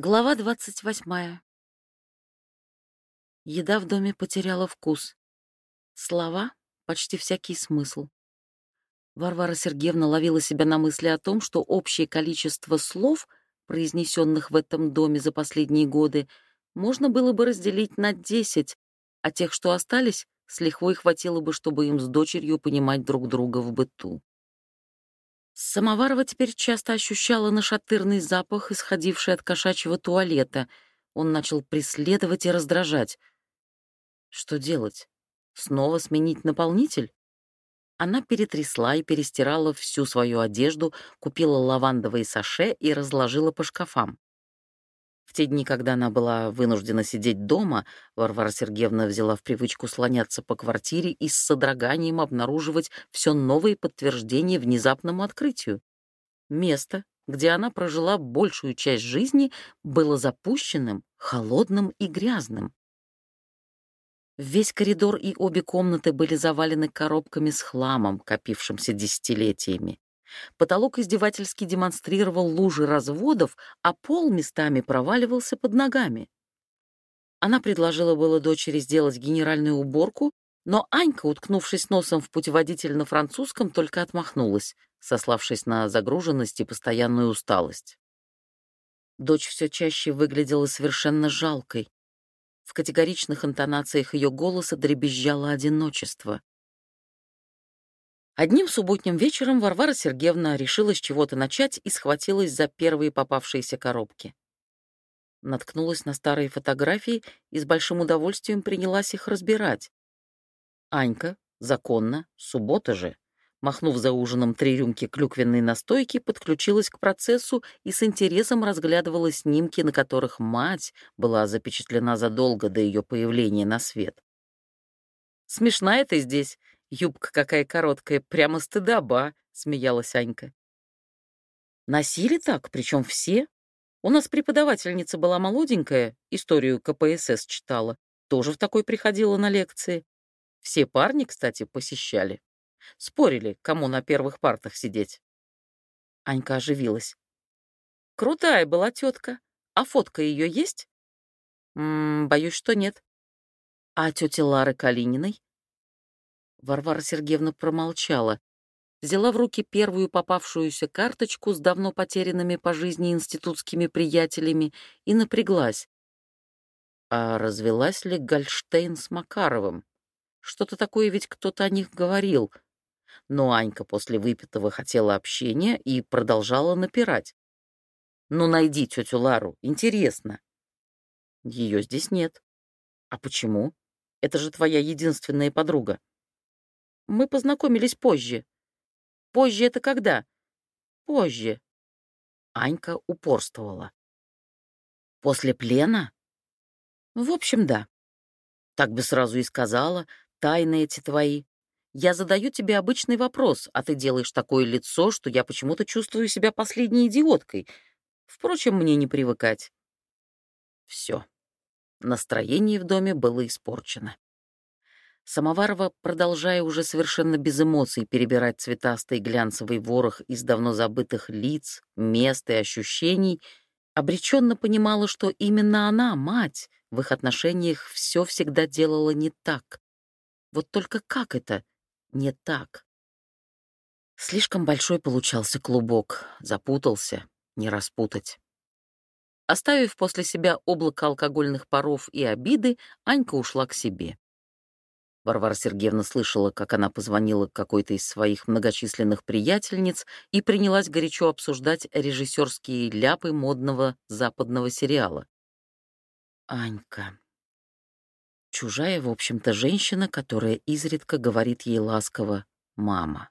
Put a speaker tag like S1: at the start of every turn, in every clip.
S1: Глава двадцать восьмая. Еда в доме потеряла вкус. Слова — почти всякий смысл. Варвара Сергеевна ловила себя на мысли о том, что общее количество слов, произнесенных в этом доме за последние годы, можно было бы разделить на десять, а тех, что остались, с лихвой хватило бы, чтобы им с дочерью понимать друг друга в быту. Самоварова теперь часто ощущала нашатырный запах, исходивший от кошачьего туалета. Он начал преследовать и раздражать. Что делать? Снова сменить наполнитель? Она перетрясла и перестирала всю свою одежду, купила лавандовые саше и разложила по шкафам. В те дни, когда она была вынуждена сидеть дома, Варвара Сергеевна взяла в привычку слоняться по квартире и с содроганием обнаруживать все новые подтверждения внезапному открытию. Место, где она прожила большую часть жизни, было запущенным, холодным и грязным. Весь коридор и обе комнаты были завалены коробками с хламом, копившимся десятилетиями. Потолок издевательски демонстрировал лужи разводов, а пол местами проваливался под ногами. Она предложила было дочери сделать генеральную уборку, но Анька, уткнувшись носом в путеводитель на французском, только отмахнулась, сославшись на загруженность и постоянную усталость. Дочь все чаще выглядела совершенно жалкой. В категоричных интонациях ее голоса дребезжало одиночество. Одним субботним вечером Варвара Сергеевна решила с чего-то начать и схватилась за первые попавшиеся коробки. Наткнулась на старые фотографии и с большим удовольствием принялась их разбирать. Анька, законно, суббота же, махнув за ужином три рюмки клюквенной настойки, подключилась к процессу и с интересом разглядывала снимки, на которых мать была запечатлена задолго до ее появления на свет. «Смешная ты здесь», Юбка какая короткая, прямо стыдоба, смеялась Анька. Носили так, причем все. У нас преподавательница была молоденькая, историю КПСС читала, тоже в такой приходила на лекции. Все парни, кстати, посещали. Спорили, кому на первых партах сидеть. Анька оживилась. Крутая была тетка. А фотка ее есть? М -м, боюсь, что нет. А тети Лары Калининой? Варвара Сергеевна промолчала, взяла в руки первую попавшуюся карточку с давно потерянными по жизни институтскими приятелями и напряглась. А развелась ли Гольштейн с Макаровым? Что-то такое ведь кто-то о них говорил. Но Анька после выпитого хотела общения и продолжала напирать. «Ну, найди тетю Лару, интересно». Ее здесь нет. А почему? Это же твоя единственная подруга. Мы познакомились позже. Позже это когда? Позже. Анька упорствовала. После плена? В общем, да. Так бы сразу и сказала, тайны эти твои. Я задаю тебе обычный вопрос, а ты делаешь такое лицо, что я почему-то чувствую себя последней идиоткой. Впрочем, мне не привыкать. Все. Настроение в доме было испорчено. Самоварова, продолжая уже совершенно без эмоций перебирать цветастый глянцевый ворох из давно забытых лиц, мест и ощущений, обреченно понимала, что именно она, мать, в их отношениях все всегда делала не так. Вот только как это не так? Слишком большой получался клубок, запутался, не распутать. Оставив после себя облако алкогольных паров и обиды, Анька ушла к себе. Варвара Сергеевна слышала, как она позвонила какой-то из своих многочисленных приятельниц и принялась горячо обсуждать режиссерские ляпы модного западного сериала. Анька. Чужая, в общем-то, женщина, которая изредка говорит ей ласково «мама».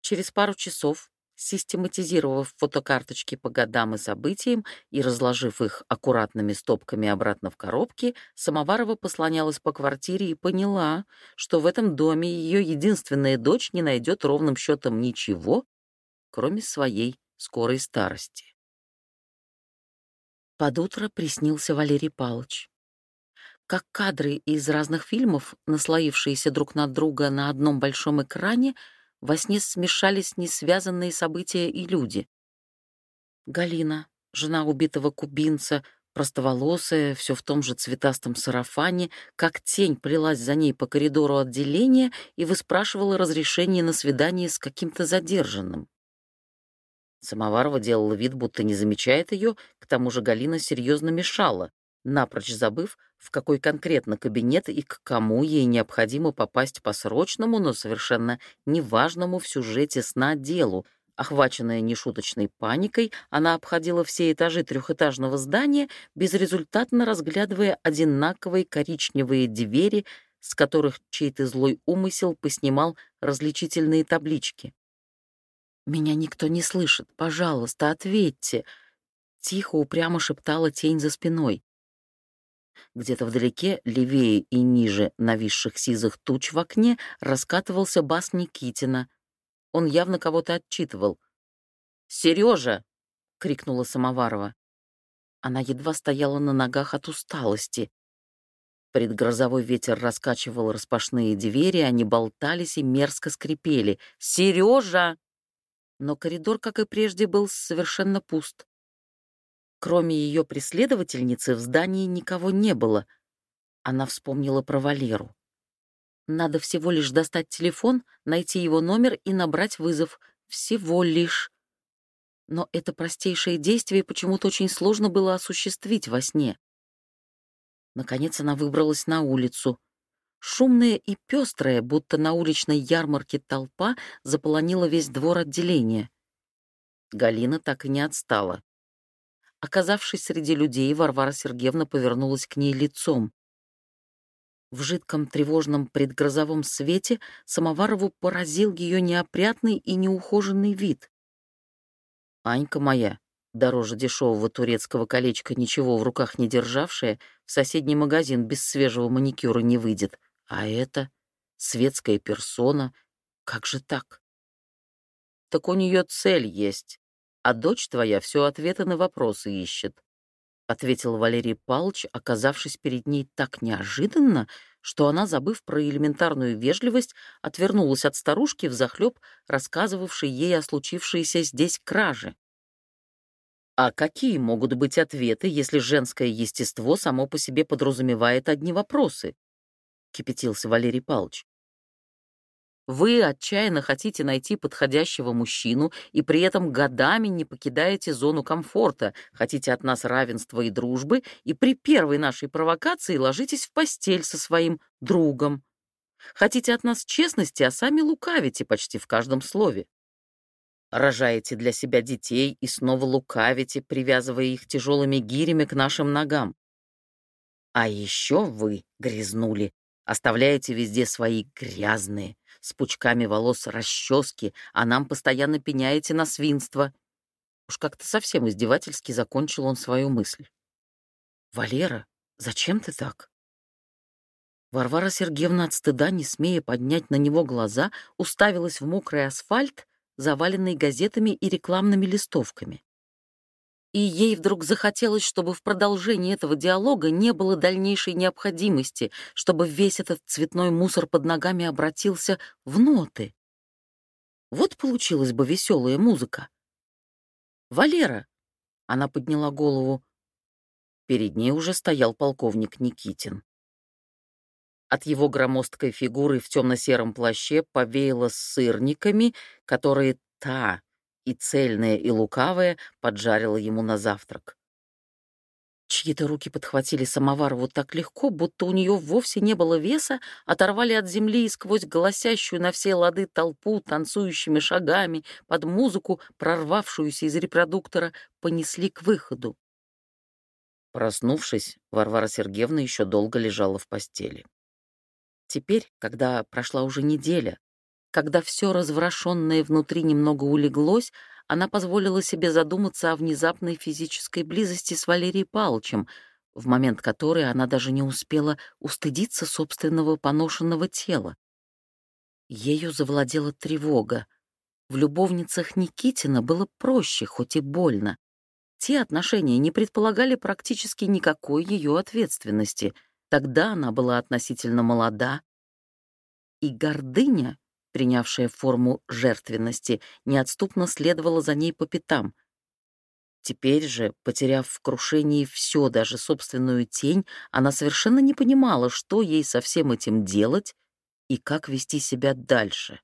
S1: Через пару часов Систематизировав фотокарточки по годам и событиям и разложив их аккуратными стопками обратно в коробки, Самоварова послонялась по квартире и поняла, что в этом доме ее единственная дочь не найдет ровным счетом ничего, кроме своей скорой старости. Под утро приснился Валерий Павлович. Как кадры из разных фильмов, наслоившиеся друг на друга на одном большом экране, во сне смешались несвязанные события и люди. Галина, Жена убитого кубинца, простоволосая, все в том же цветастом сарафане, как тень плелась за ней по коридору отделения и выспрашивала разрешение на свидание с каким-то задержанным. Самоварова делала вид, будто не замечает ее, к тому же Галина серьезно мешала, напрочь забыв, в какой конкретно кабинет и к кому ей необходимо попасть по срочному, но совершенно неважному в сюжете сна делу. Охваченная нешуточной паникой, она обходила все этажи трехэтажного здания, безрезультатно разглядывая одинаковые коричневые двери, с которых чей-то злой умысел поснимал различительные таблички. «Меня никто не слышит. Пожалуйста, ответьте!» Тихо, упрямо шептала тень за спиной. Где-то вдалеке, левее и ниже нависших сизых туч в окне, раскатывался бас Никитина. Он явно кого-то отчитывал. «Сережа!» — крикнула Самоварова. Она едва стояла на ногах от усталости. Предгрозовой ветер раскачивал распашные двери, они болтались и мерзко скрипели. «Сережа!» Но коридор, как и прежде, был совершенно пуст. Кроме ее преследовательницы в здании никого не было. Она вспомнила про Валеру. Надо всего лишь достать телефон, найти его номер и набрать вызов. Всего лишь. Но это простейшее действие почему-то очень сложно было осуществить во сне. Наконец она выбралась на улицу. Шумная и пестрая, будто на уличной ярмарке толпа, заполонила весь двор отделения. Галина так и не отстала. Оказавшись среди людей, Варвара Сергеевна повернулась к ней лицом. В жидком тревожном предгрозовом свете Самоварову поразил ее неопрятный и неухоженный вид. «Анька моя, дороже дешевого турецкого колечка ничего в руках не державшая, в соседний магазин без свежего маникюра не выйдет. А это светская персона. Как же так?» «Так у нее цель есть», а дочь твоя все ответы на вопросы ищет», — ответил Валерий Палч, оказавшись перед ней так неожиданно, что она, забыв про элементарную вежливость, отвернулась от старушки взахлеб, рассказывавшей ей о случившейся здесь краже. А какие могут быть ответы, если женское естество само по себе подразумевает одни вопросы? Кипятился Валерий Павлович. Вы отчаянно хотите найти подходящего мужчину и при этом годами не покидаете зону комфорта, хотите от нас равенства и дружбы, и при первой нашей провокации ложитесь в постель со своим другом. Хотите от нас честности, а сами лукавите почти в каждом слове. Рожаете для себя детей и снова лукавите, привязывая их тяжелыми гирями к нашим ногам. А еще вы, грязнули, оставляете везде свои грязные, с пучками волос расчески, а нам постоянно пеняете на свинство». Уж как-то совсем издевательски закончил он свою мысль. «Валера, зачем ты так?» Варвара Сергеевна от стыда, не смея поднять на него глаза, уставилась в мокрый асфальт, заваленный газетами и рекламными листовками и ей вдруг захотелось, чтобы в продолжении этого диалога не было дальнейшей необходимости, чтобы весь этот цветной мусор под ногами обратился в ноты. Вот получилась бы веселая музыка. «Валера!» — она подняла голову. Перед ней уже стоял полковник Никитин. От его громоздкой фигуры в темно-сером плаще повеяло сырниками, которые та, и цельная, и лукавая поджарила ему на завтрак. Чьи-то руки подхватили Самоварову так легко, будто у нее вовсе не было веса, оторвали от земли и сквозь голосящую на все лады толпу танцующими шагами под музыку, прорвавшуюся из репродуктора, понесли к выходу. Проснувшись, Варвара Сергеевна еще долго лежала в постели. Теперь, когда прошла уже неделя, когда все разворошенное внутри немного улеглось, она позволила себе задуматься о внезапной физической близости с Валерием Павловичем, в момент которой она даже не успела устыдиться собственного поношенного тела. Ею завладела тревога. В любовницах Никитина было проще, хоть и больно. Те отношения не предполагали практически никакой ее ответственности. Тогда она была относительно молода. И гордыня принявшая форму жертвенности, неотступно следовала за ней по пятам. Теперь же, потеряв в крушении все, даже собственную тень, она совершенно не понимала, что ей со всем этим делать и как вести себя дальше.